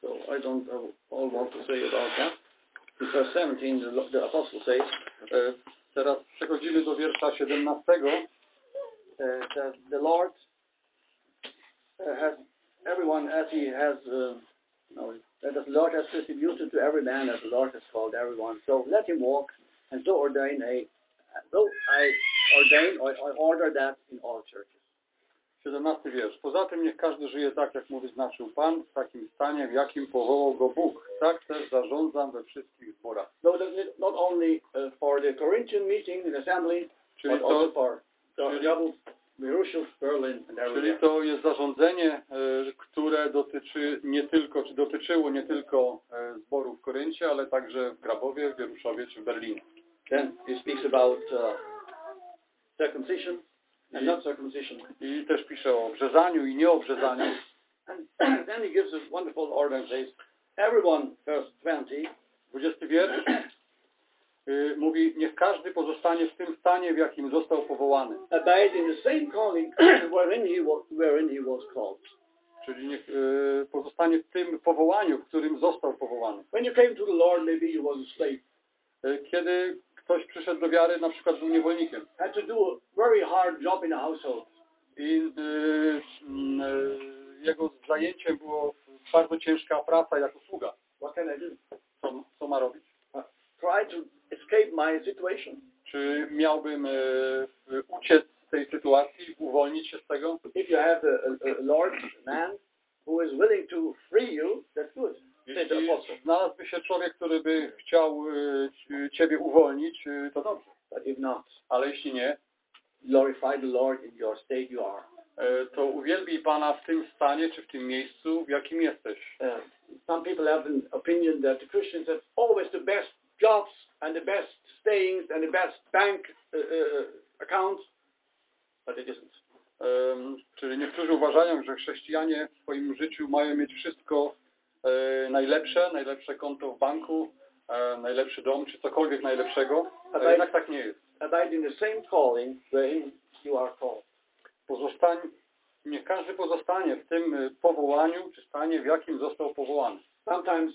So I don't uh, all want to say about that. In verse 17, the, the apostle says E, Teraz przechodzimy do wiersza 17. uh, that the Lord uh, has everyone as He has, uh, no, that the Lord has distributed to every man as the Lord has called everyone. So let him walk, and so ordain a, so I ordain or, or order that in all churches. 17 wiersz. Poza tym niech każdy żyje tak, jak mu wyznaczył Pan, w takim stanie, w jakim powołał go Bóg. Tak też zarządzam we wszystkich zborach. So it- not only uh, for the Corinthian meeting in assembly, Czyli but also to, for czyli- And czyli to jest zarządzenie, e, które dotyczy nie tylko, czy dotyczyło nie tylko e, zboru w Koryncie, ale także w Grabowie, w Wieruszowie czy w Berlinie. Then he speaks about uh, circumcision and not circumcision. I też pisze o obrzezaniu i nieobrzezaniu. And [COUGHS] then he gives us wonderful and says, everyone, verse 20, 20 wiersz [COUGHS] mówi, niech każdy pozostanie w tym stanie, w jakim został powołany. abide in the same calling wherein he was, wherein he was called. Czyli niech y, pozostanie w tym powołaniu, w którym został powołany. When you came to the Lord, maybe you was a slave. Y, Kiedy ktoś przyszedł do wiary, na przykład był niewolnikiem Had to do a very hard job in household. i y, mm, y, jego zajęciem było bardzo ciężka praca jako sługa. What can I do? Co, co ma robić? Try to escape my situation. Czy miałbym y, uciec z tej sytuacji, uwolnić się z tego? If you have a, a, a Lord man who is willing to free you, that's good. Jeśli znalazłby się człowiek, który by chciał ci- Ciebie uwolnić, y, to dobrze. But if not, Ale jeśli nie, glorify the Lord in your state you are. y, to uwielbij Pana w tym stanie, czy w tym miejscu, w jakim jesteś. Uh, some people have an opinion that the Christians have always the best jobs and the best stayings and the best bank uh, uh, accounts, but it isn't. Ym, Czyli niektórzy uważają, że chrześcijanie w swoim życiu mają mieć wszystko e, najlepsze, najlepsze konto w banku, e, najlepszy dom, czy cokolwiek najlepszego, a jednak tak nie jest. Abide in the same calling you are called. Pozostań, niech każdy pozostanie w tym y, powołaniu, czy stanie, w jakim został powołany. Sometimes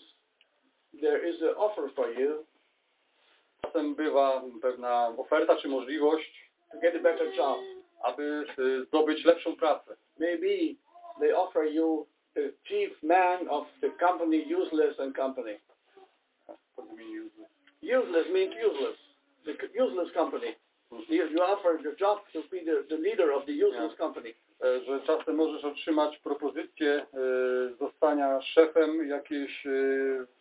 there is an offer for you Czasem bywa pewna oferta, czy możliwość, to get a better job. aby y, zdobyć lepszą pracę. Maybe they offer you the chief man of the company, useless and company. Useless means useless. The useless company. You, you offer the job to be the, the leader of the useless Yeah. company. E, że czasem możesz otrzymać propozycję e, zostania szefem jakiejś e,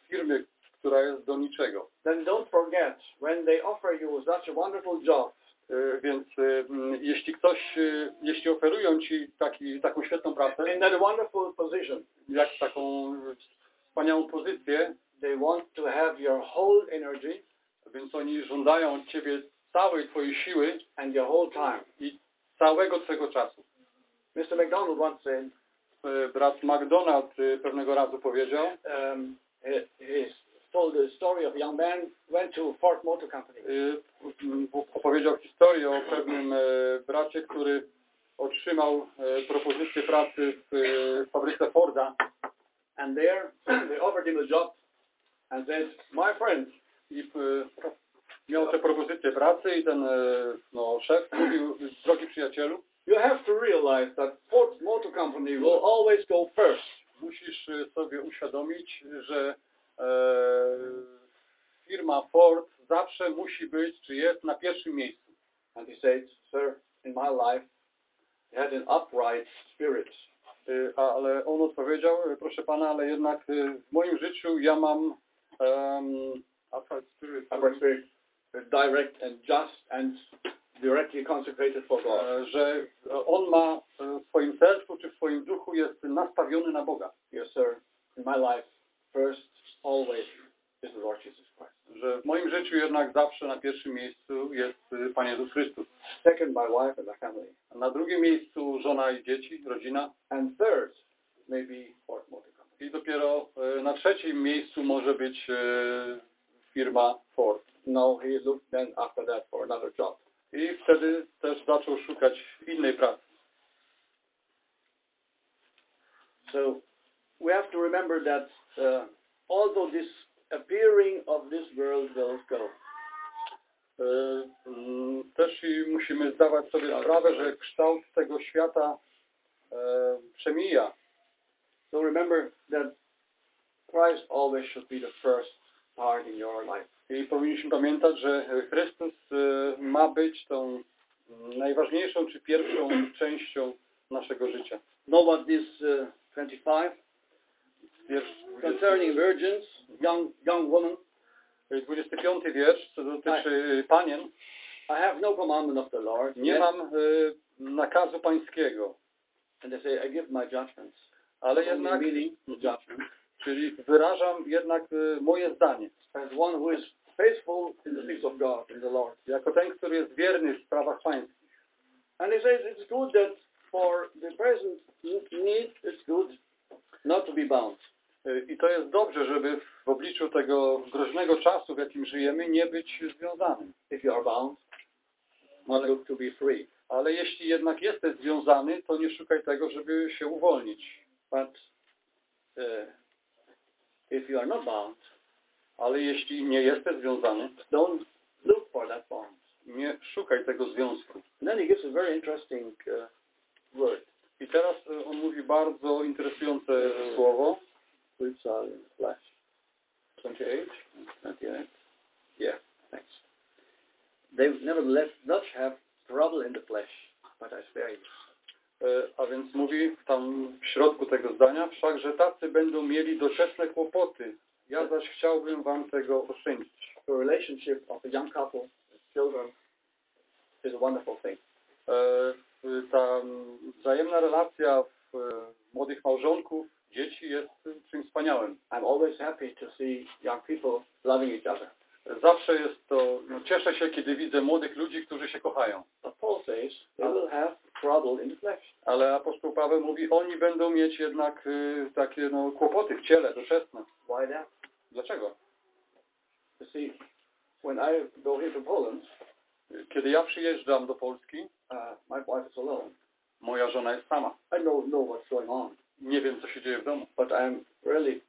firmy, która jest do niczego. Then don't forget, when they offer you such a wonderful job, E, Więc e, jeśli ktoś, e, jeśli oferują Ci taki, taką świetną pracę, in that wonderful position, jak taką wspaniałą pozycję, they want to have your whole energy więc oni żądają od Ciebie całej Twojej siły and your whole time. i całego Twojego czasu. Mr. McDonald once said, Brat McDonald pewnego razu powiedział, um, he told the story of a young man went to Ford Motor Company. e, m, mm, opowiedział historię o pewnym bracie, który otrzymał propozycję pracy w fabryce Forda And there they offered him a job and said, my friend, i miał tę propozycję pracy i ten no, szef mówił, drogi przyjacielu, you have to realize that Ford Motor Company will always go first. musisz sobie uświadomić, że Ford zawsze musi być, czy jest na pierwszym miejscu. And he said, sir, in my life, I had an upright spirit. E, Ale on odpowiedział, e, proszę pana, ale jednak e, w moim życiu ja mam um, upright spirit, Upright spirit, direct and just and directly consecrated for God. e, że on ma e, w swoim sercu czy w swoim duchu jest nastawiony na Boga. Yes, sir, in my life, first, always, is the Lord Jesus. Że w moim życiu jednak zawsze na pierwszym miejscu jest e, Pan Jezus Chrystus. Second, my wife and my family. Na drugim miejscu żona i dzieci, rodzina. And third, maybe Motor Company. I dopiero e, na trzecim miejscu może być e, firma Ford. No, he looked then after that for another job. I wtedy też zaczął szukać innej pracy. So we have to remember that uh, although this appearing of this world will go, E, mm, Też i musimy zdawać sobie sprawę, że kształt tego świata e, przemija. so remember that Christ always should be the first part in your life. I powinniśmy pamiętać, że Chrystus e, ma być tą najważniejszą czy pierwszą częścią naszego życia. Know what this uh, 25 Wiersz concerning virgins, young young women. 25 wiersz, co dotyczy panien. I have no commandment of the Lord. Nie yet- mam e, nakazu pańskiego, And they say, I give my judgments. ale jednak, meaning judgment. czyli wyrażam jednak e, moje zdanie. As one who is faithful in the things of God, in the Lord. Jako ten, który jest wierny w sprawach pańskich. And he says it's good that for the present dobrze, żeby w obliczu tego groźnego czasu, w jakim żyjemy, nie być związanym. If you are bound, Ale, look to be free. ale jeśli jednak jesteś związany, to nie szukaj tego, żeby się uwolnić. But uh, if you are not bound, Ale jeśli nie jesteś związany, don't look for that bond. nie szukaj tego związku. And then he gives a very interesting uh, word. I teraz e, on mówi bardzo interesujące słowo. Which are in the flesh. 28? 28? Yeah, thanks. They nevertheless not have trouble in the flesh, but I spare you. E, A więc mówi tam w środku tego zdania, wszakże tacy będą mieli doczesne kłopoty. Ja zaś chciałbym wam tego oszczędzić. The relationship of a young couple with children is a wonderful thing. E, Ta wzajemna relacja w młodych małżonków, dzieci jest czymś wspaniałym. I'm always happy to see young people loving each other. Zawsze jest to, no, cieszę się, kiedy widzę młodych ludzi, którzy się kochają. Ale apostoł Paweł mówi, oni będą mieć jednak y, takie no, kłopoty w ciele, doczesne. Dlaczego? Kiedy ja przyjeżdżam do Polski, uh, moja żona jest sama. Nie wiem, co się dzieje w domu, but I'm really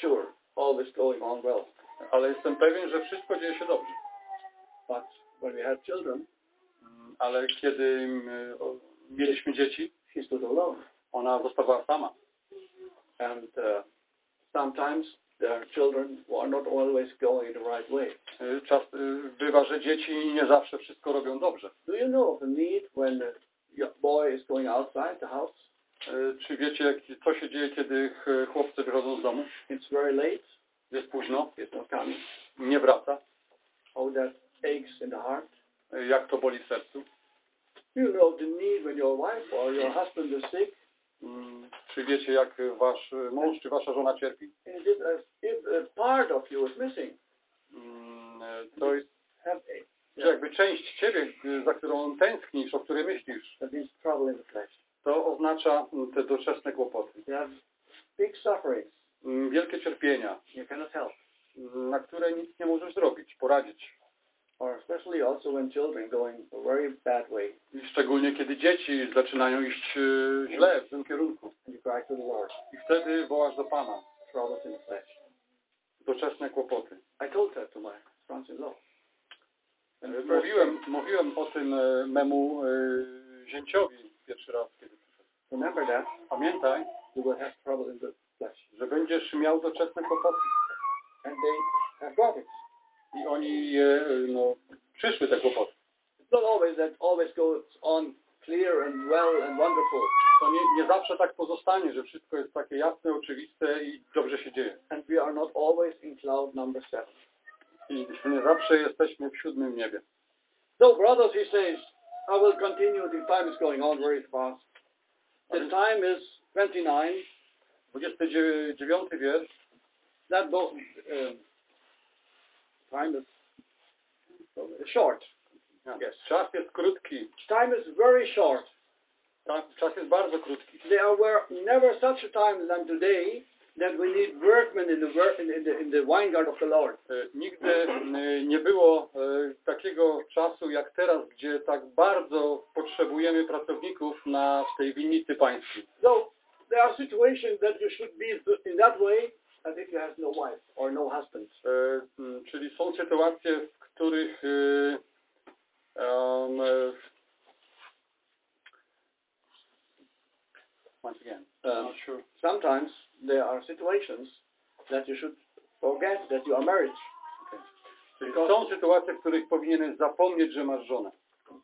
sure all is going on well. ale jestem pewien, że wszystko dzieje się dobrze. But when we had children, Mm, Ale kiedy mm, mieliśmy dzieci, she stood alone. ona zostawała sama. And uh, sometimes their children are not always going the right way. Y, Czas y, bywa, że dzieci nie zawsze wszystko robią dobrze. Do you know of the need when the young boy is going outside the house? Y, Czy wiecie, co się dzieje, kiedy ch- chłopcy wychodzą z domu? It's very late. Jest późno, He's not coming. nie wraca. Oh, that aches in the heart. jak to boli w sercu. You know the need when your wife or your husband is sick. Mm, Czy wiecie, jak wasz mąż czy wasza żona cierpi? And if, if a part of you is missing, Mm, To jest, że jakby część ciebie, za którą tęsknisz, o której myślisz, in to oznacza mm, te doczesne kłopoty. Mm, Wielkie cierpienia, mm, na które nic nie możesz zrobić, poradzić. Or especially also when children going a very bad way I szczególnie kiedy dzieci zaczynają iść y, źle, w złym kierunku. and you cry to the Lord. I wtedy wołasz do Pana. Troubles in the flesh. Doczesne kłopoty. I told that to my sons-in-law. Mówiłem, mówiłem o tym e, memu e, zięciowi pierwszy raz, kiedy przyszedł. remember that Pamiętaj, you will have trouble in the flesh. że będziesz miał doczesne kłopoty. And they have got it. I oni, no, przyszły te kłopoty. It's not always that always goes on clear and well and wonderful. To nie, nie zawsze tak pozostanie, że wszystko jest takie jasne, oczywiste i dobrze się dzieje. And we are not always in cloud number seven. I nie zawsze jesteśmy w siódmym niebie. So, brothers, he says, I will continue. The time is going on very fast. The time is 29. 29 wiersz. That go, um, time is uh, short. Yes. Czas jest krótki. Time is very short. Czas jest bardzo krótki. There were never such a time than today that we need workmen in the, work, in, the, in the vineyard of the Lord. Nigdy nie było takiego czasu jak teraz, gdzie tak bardzo potrzebujemy pracowników na tej winnicy pańskiej. So there are situations that you should be in that way as if you have no wife or no husband. E, Czyli są sytuacje, w których e, um, e, once again, Um, sure. sometimes there are situations that you should forget that you are married Czyli są sytuacje, w których powinieneś zapomnieć, że masz żonę.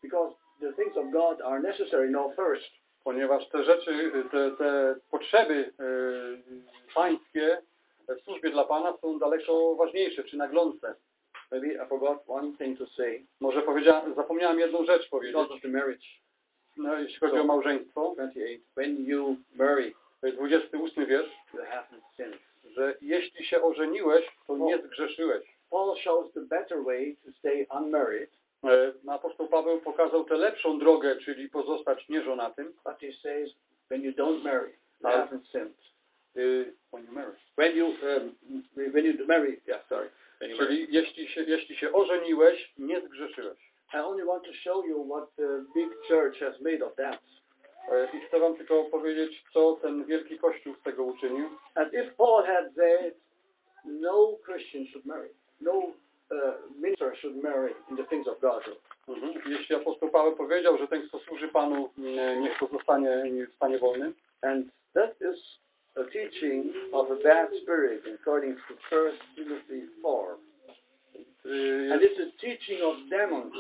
because the things of God are necessary now first. Ponieważ te rzeczy, te, te potrzeby e, pańskie w służbie dla Pana są daleko ważniejsze czy naglące. Maybe I forgot one thing to say. Może zapomniałem jedną rzecz powiedzieć, Because of the marriage. no, jeśli chodzi o małżeństwo. 28. When you marry, To jest 28 wiersz, you haven't sinned. że jeśli się ożeniłeś, to nie zgrzeszyłeś. Paul shows the better way to stay unmarried, E, Apostoł Paweł pokazał tę lepszą drogę, czyli pozostać nieżonatym. but he says when you don't marry, you haven't sinned. When you marry. When you um, when you marry, yeah, sorry. Marry. Czyli jeśli się, jeśli się ożeniłeś, nie zgrzeszyłeś. I only want to show you what the big church has made of that. E, I chcę wam tylko powiedzieć, co ten wielki Kościół z tego uczynił. And if Paul had said, no Christian should marry, no uh, minister should marry in the things of God, Mhm. Jeśli apostoł Paweł powiedział, że ten, kto służy Panu, nie- niech to zostanie w stanie wolnym, and that is a teaching of a bad spirit according to First Timothy 4. y, And it's a teaching of demons.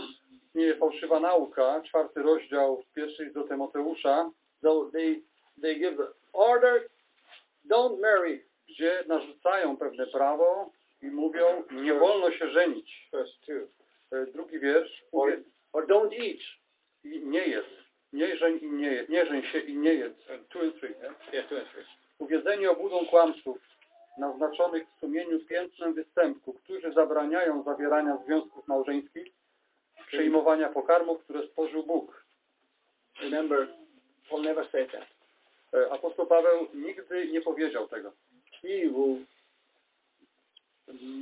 istnieje fałszywa nauka, czwarty rozdział z pierwszej do Tymoteusza, So they they give the order, don't marry. gdzie narzucają pewne prawo i mówią, nie wolno się żenić. Verse 2. E, Drugi wiersz, Or, or don't eat. i nie jest. Nie żeń i nie jest. Nie żeń się i nie jest. E, Two and three, nie? Yeah, two and three. Uwiedzeni obudą kłamców, naznaczonych w sumieniu piętnem występku, którzy zabraniają zawierania związków małżeńskich, przyjmowania pokarmów, które stworzył Bóg. Remember, Paul never said that. E, Apostoł Paweł nigdy nie powiedział tego. He who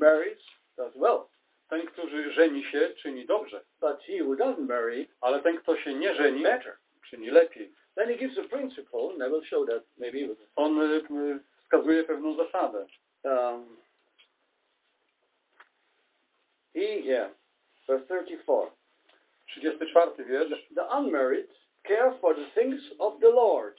marries does well, Ten, który żeni się, czyni dobrze, but he who doesn't marry, ale ten, kto się nie żeni, better. czyni lepiej. Then he gives a principle, and I will show that maybe On wskazuje pewną zasadę. um, he, yeah, verse 34. 34 wiersz. The unmarried care for the things of the Lord,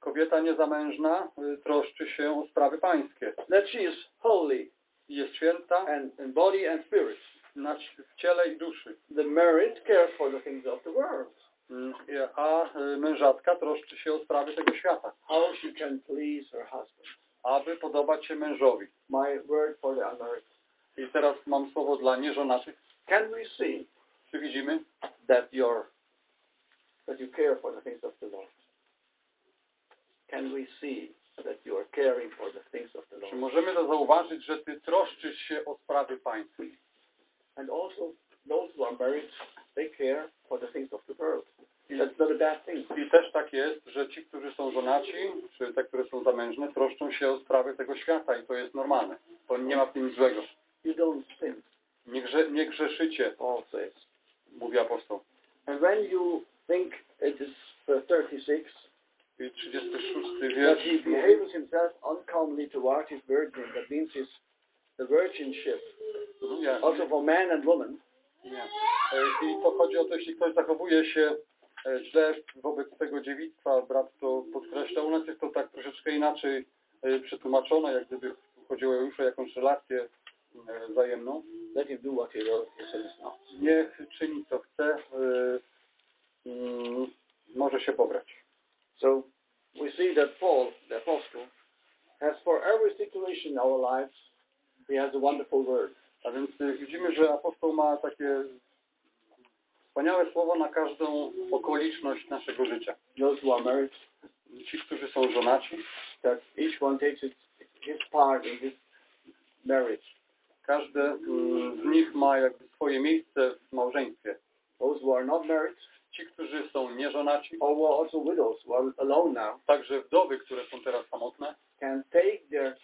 Kobieta niezamężna troszczy się o sprawy pańskie. that she is holy Jest święta and in body and spirit. na, w ciele i duszy. The married cares for the things of the world, A y, mężatka troszczy się o sprawy tego świata, how she can please her husband. aby podobać się mężowi. My word for the unmarried. I teraz mam słowo dla nieżonatych. Can we see Czy widzimy? that you're that you care for the things of the Lord? Can we see that you are caring for the things of the Czy Lord? możemy to zauważyć, że Ty troszczysz się o sprawy państwa? And also those who are married, they care for the things of the world. That's not a bad thing. I też tak jest, że ci, którzy są żonaci, czy te, które są zamężne, troszczą się o sprawy tego świata i to jest normalne. To nie ma w tym nic złego. You don't sin, Nie, grze, nie grzeszycie, Paul says. mówi apostoł. And when you think it is verse 36 I 36 that wiersz he behaves himself uncommonly towards his virgin, that means his the virginship, also for man and woman, nie. E, I to chodzi o to, jeśli ktoś zachowuje się e, źle wobec tego dziewictwa, brat to podkreśla, u nas jest to tak troszeczkę inaczej e, przetłumaczone, jak gdyby chodziło już o jakąś relację wzajemną. not. Niech czyni co chce, mm, może się pobrać. So we see that Paul, the apostle, has for every situation in our lives, he has a wonderful word. A więc y, widzimy, że apostoł ma takie wspaniałe słowo na każdą okoliczność naszego życia. Those who are married, Ci, którzy są żonaci, that each one takes his, his part in this marriage. każdy mm, z nich ma jakby swoje miejsce w małżeństwie. Those who are not married, Ci, którzy są nieżonaci, or who are also widows, who are alone now, także wdowy, które są teraz samotne, can take their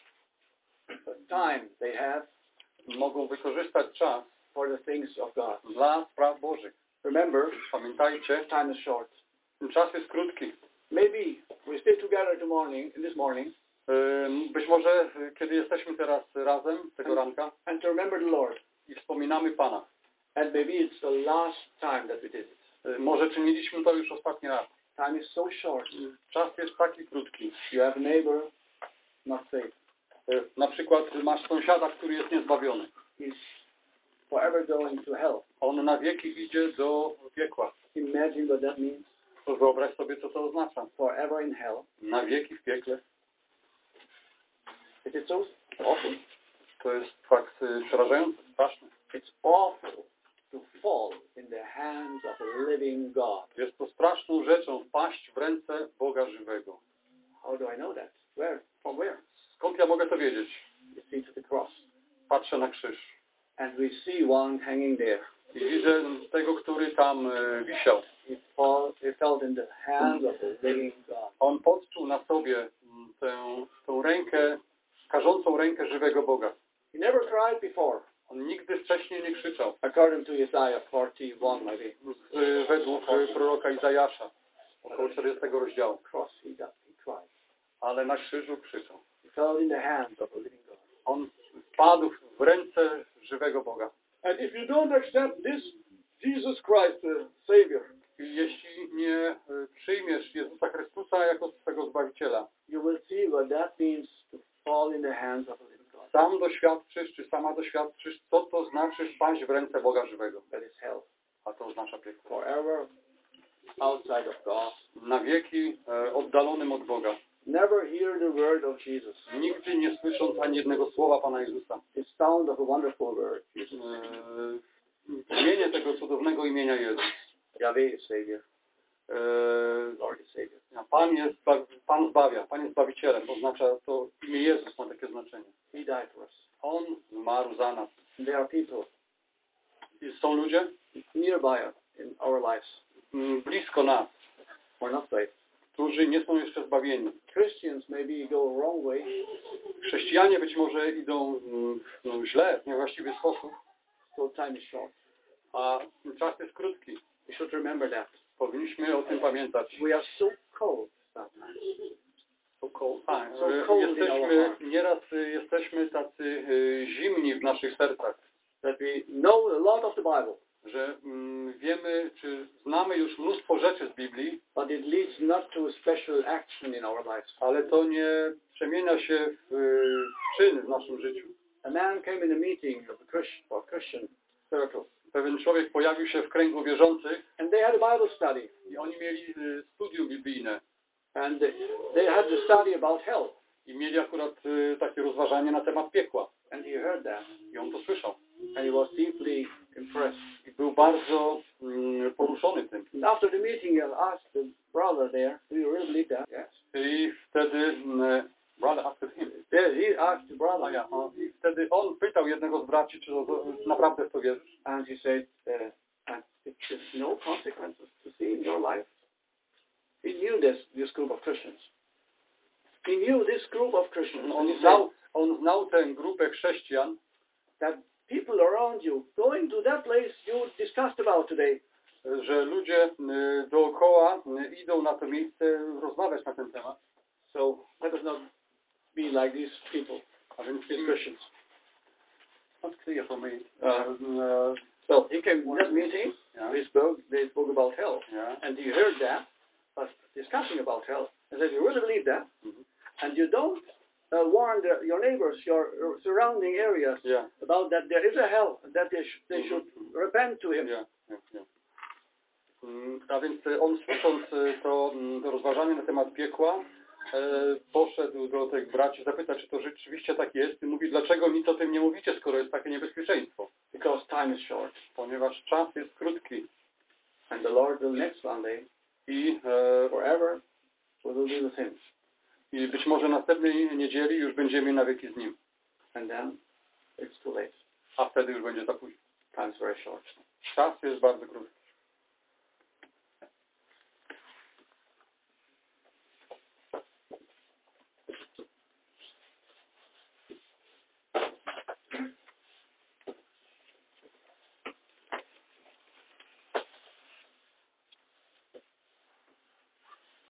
time they have mogą wykorzystać czas for the things of God. dla spraw Bożych. Remember, Pamiętajcie, time is short. czas jest krótki. Maybe we stay together tomorrow morning, in this morning, Być może, y, kiedy jesteśmy teraz razem, tego ranka, and to remember the Lord. i wspominamy Pana. And maybe it's the last time that we did it. Y, Może czyniliśmy to już ostatni raz. Time is so short. Czas jest taki krótki. You have a neighbor, not saved. Y, Na przykład masz sąsiada, który jest niezbawiony. He's forever going to hell. On na wieki idzie do piekła. Imagine what that means. Wyobraź sobie, co to oznacza. Forever in hell. Na wieki w piekle. It is so awful. To jest fakt y, przerażający, straszny. It's awful to fall in the hands of a living God. Jest to straszną rzeczą wpaść w ręce Boga żywego. How do I know that? Where? From where? Skąd ja mogę to wiedzieć? You see to the cross. Patrzę na krzyż And we see one hanging there. i widzę tego, który tam y, wisiał. He, fall, he in the hands of the living God. On poczuł na sobie mm, tę, tę rękę, karzącą rękę żywego Boga. He never cried before, On nigdy wcześniej nie krzyczał. according to Isaiah 41 maybe. Z, według y, proroka Izajasza, około 40 rozdziału. Cross he, got, he cried. Ale na krzyżu krzyczał. Fell in the hands of a living God. On wpadł w ręce żywego Boga. And if you don't accept this Jesus Christ, the Savior, I jeśli nie y, przyjmiesz Jezusa Chrystusa jako swego Zbawiciela, you will see what that means to fall in the hands of a living God. sam doświadczysz, czy sama doświadczysz, co to znaczy wpaść w ręce Boga żywego. That is hell. A to oznacza piekło. Forever outside of God. Na wieki e, oddalonym od Boga. Never hear the word of Jesus. Nigdy nie słysząc ani jednego słowa Pana Jezusa. The sound of a wonderful word. E, imienie tego cudownego imienia Jezus. Yahweh Savior. E, Lord Savior. Pan jest, Pan zbawia, Pan jest Zbawicielem. Oznacza to imię Jezus ma takie znaczenie. He died for us. On zmarł za nas. And there are people I są ludzie nearby in our lives mm, blisko nas, who are not saved. którzy nie są jeszcze zbawieni. Christians maybe go a wrong way, Chrześcijanie być może idą mm, no, źle, w niewłaściwy sposób, so time is short. a czas jest krótki. We should remember that. Powinniśmy o tym pamiętać. We are so cold sometimes. So cold. A, So e, cold jesteśmy, nieraz e, jesteśmy tacy e, zimni w naszych sercach, That we know a lot of the Bible, że mm, wiemy, czy znamy już mnóstwo rzeczy z Biblii, but it leads not to a special action in our lives. ale to nie przemienia się w, w czyn w naszym życiu. A man came in a meeting of a Christian, or Christian circle, Pewien człowiek pojawił się w kręgu wierzących and they had a Bible study, i oni mieli e, studium biblijne and they, had to study about hell. i mieli akurat e, takie rozważanie na temat piekła. And he heard that. I on to słyszał. And he was deeply impressed. I był bardzo mm, poruszony tym. And after the meeting, I asked the brother there, do you really believe that? Yes. I wtedy mm, brother asked him. Yes, he asked the brother, I wtedy on pytał jednego z braci, czy naprawdę w to wierzysz? and he said, rozmawiać na ten temat. so let us not be like these people, więc these Christians. not clear for me. Uh, Uh, So he came to that meeting, yeah, they spoke, they spoke about hell. yeah. And you heard that, but discussing about hell, and said, you really believe that? Mhm. And you don't uh, warn the, your neighbors, your surrounding areas, Yeah. about that there is a hell, that they, sh- they should repent to him. Ja, on słysząc e, to, mm, to rozważanie na temat piekła, e, poszedł do tych braci zapytać, czy to rzeczywiście tak jest i mówi, dlaczego nic o tym nie mówicie, skoro jest takie niebezpieczeństwo? Because time is short. Ponieważ czas jest krótki And the Lord will next one day, i, e, forever, will be with him. i być może następnej niedzieli już będziemy na wieki z nim, And then it's too late. a wtedy już będzie za